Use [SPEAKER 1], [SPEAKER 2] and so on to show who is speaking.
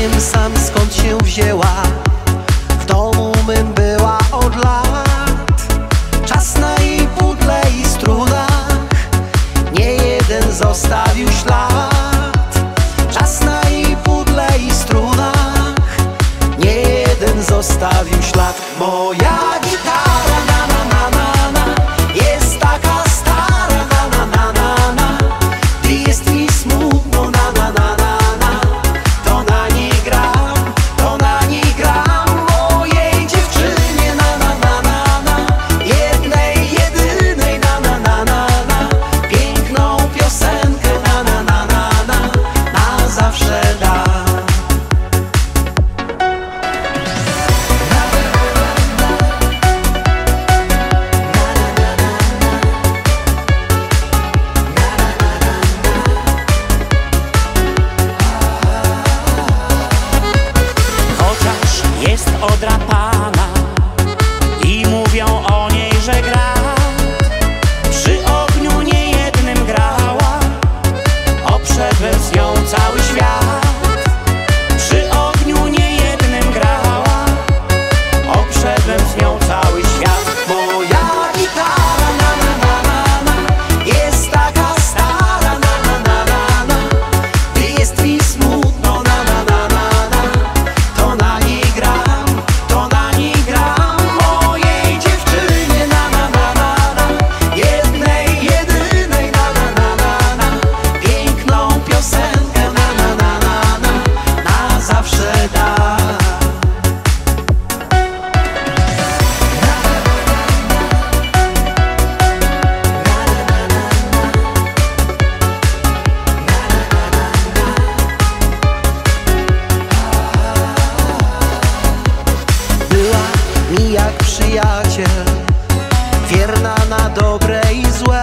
[SPEAKER 1] wiem sam skąd się wzięła. W domu bym była od lat. Czas na jej pudle i strunach Nie jeden zostawił ślad. Czas na jej pudle i strunach Nie jeden zostawił ślad. Moja odrapana mi jak przyjaciel Wierna na dobre i złe.